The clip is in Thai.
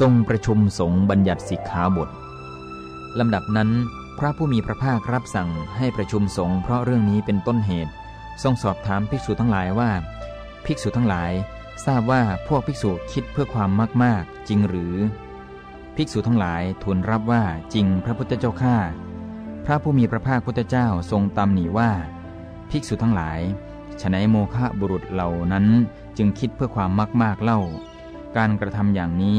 ทรงประชุมสงฆ์บัญญัติสิกขาบทลำดับนั้น พระผู้มีพระภาครับสั่งให้ประชุมสงฆ์เพราะเรื่องนี้เป็นต้นเหตุ ทรงสอบถามภิกษุทั้งหลายว่า ภิกษุทั้งหลาย ทราบว่าพวกภิกษุคิดเพื่อความมาก ๆ จริงหรือ ภิกษุทั้งหลายทูลรับว่าจริงพระพุทธเจ้าข้าพระผู้มีพระภาคพุทธเจ้าทรงตำหนิว่า ภิกษุทั้งหลายฉนัยโมฆะบุรุษเหล่านั้นจึงคิดเพื่อความมาก ๆเล่า การกระทำอย่างนี้